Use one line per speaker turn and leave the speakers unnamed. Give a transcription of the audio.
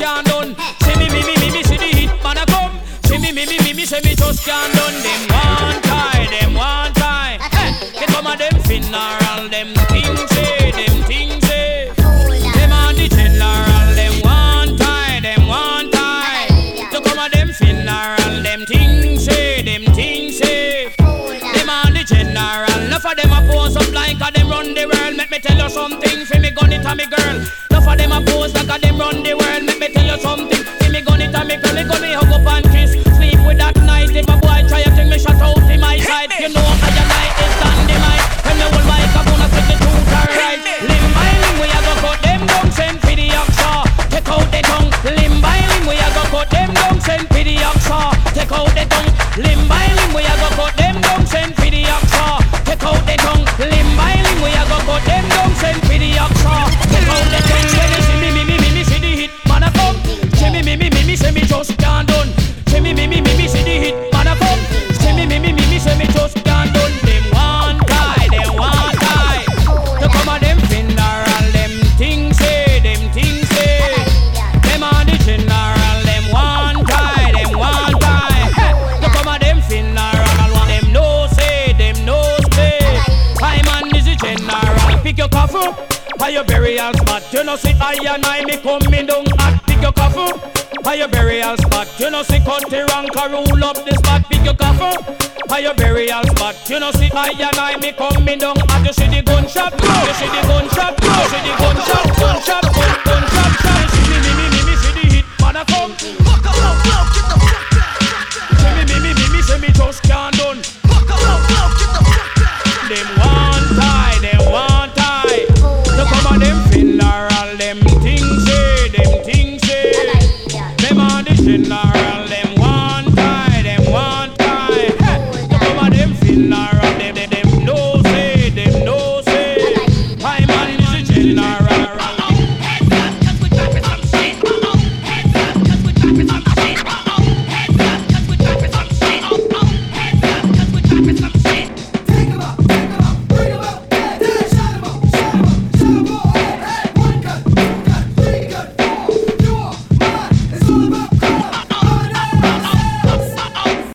can't done. See me, me, me, me, me, see the hit man a come. See me, me, me, me, me, say me just can't done. Them one tie, them one tie. Hey, come a them funeral, them things say, them things say. Them on the general, them one tie, them one tie. They come a them funeral, them things say, them things say. Them on the general, enough of them a pose up like a them run the world. Make me tell you something, fi me gun it a me girl. A them run the See me, me, me, me, see me just can't done. See me, me, me, me, me, see the hit man a come. See me, me, me, me, me, see me just can't done. Them one guy, them one guy. To come a them funeral, them things say, them things say. Them on the general, them one guy, them one guy. To come a them funeral, one them no say, them no say. I man is the general. Pick your coffin, by your burial spot. You know see I and I me coming down hot. Pick your coffin, by your burial spot. You know see country a rule up the spot. Pick your coffin, by your burial spot. You know see I and I me coming down hot. You see the gunshot, you see the gunshot, you see the gunshot, gunshot, gun, gunshot,